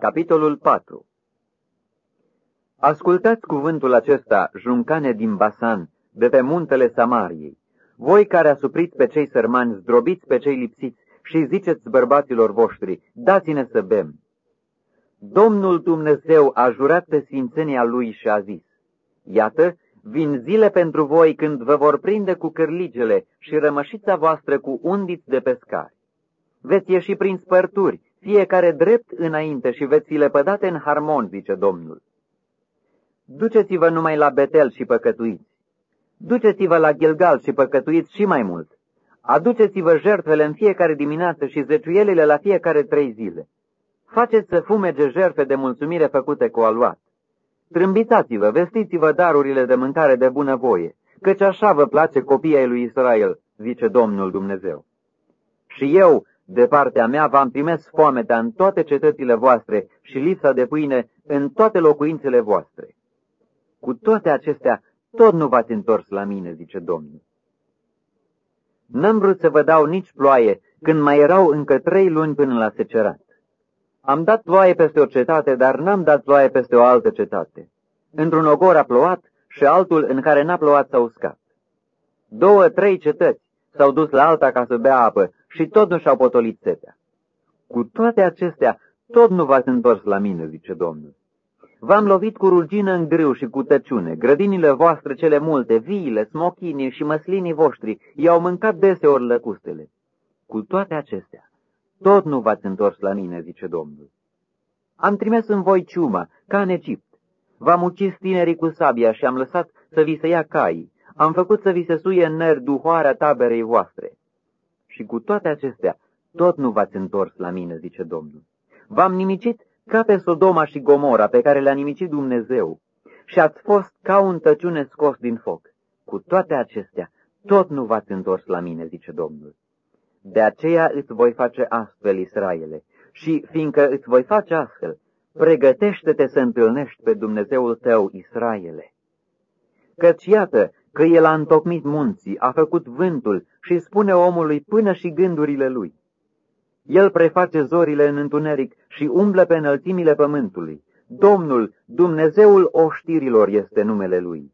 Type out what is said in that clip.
Capitolul 4 Ascultați cuvântul acesta, juncane din Basan, de pe muntele Samariei, voi care asupriți pe cei sărmani, zdrobiți pe cei lipsiți și ziceți bărbaților voștri, dați-ne să bem. Domnul Dumnezeu a jurat pe sfințenia lui și a zis, Iată, vin zile pentru voi când vă vor prinde cu cârligele și rămășița voastră cu undiți de pescari. Veți ieși prin spărturi, fiecare drept înainte și veți fi lepădate în harmon, zice Domnul. Duceți-vă numai la Betel și păcătuiți. Duceți-vă la Gilgal și păcătuiți și mai mult. Aduceți-vă jertfele în fiecare dimineață și zeciuielile la fiecare trei zile. Faceți să fumege jertfe de mulțumire făcute cu aluat. Trâmbițați-vă, vestiți-vă darurile de mâncare de bunăvoie, căci așa vă place copiii lui Israel, zice Domnul Dumnezeu. Și eu, de partea mea, v-am primesc foamea în toate cetățile voastre și lipsa de pâine în toate locuințele voastre. Cu toate acestea, tot nu v-ați întors la mine, zice Domnul. N-am vrut să vă dau nici ploaie, când mai erau încă trei luni până la secerat. Am dat ploaie peste o cetate, dar n-am dat ploaie peste o altă cetate. Într-un ogor a plouat și altul în care n-a plouat s-a uscat. Două, trei cetăți s-au dus la alta ca să bea apă și tot nu și-au potolit setea. Cu toate acestea, tot nu v-ați întors la mine, zice Domnul. V-am lovit cu rugină în grâu și cu tăciune, grădinile voastre cele multe, viile, smochinii și măslinii voștri i-au mâncat deseori lăcustele. Cu toate acestea, tot nu v-ați întors la mine, zice Domnul. Am trimis în voi ciuma, ca în Egipt. V-am ucis tinerii cu sabia și am lăsat să vi se ia caii. Am făcut să vi se suie în ner duhoarea taberei voastre. Și cu toate acestea, tot nu v-ați întors la mine, zice Domnul. V-am nimicit ca pe Sodoma și Gomora pe care le-a nimicit Dumnezeu și ați fost ca un tăciune scos din foc. Cu toate acestea, tot nu v-ați întors la mine, zice Domnul. De aceea îți voi face astfel, Israele, și fiindcă îți voi face astfel, pregătește-te să întâlnești pe Dumnezeul tău, Israele. Căci iată că El a întocmit munții, a făcut vântul și spune omului până și gândurile lui. El preface zorile în întuneric și umblă pe înălțimile pământului. Domnul, Dumnezeul oștirilor este numele Lui.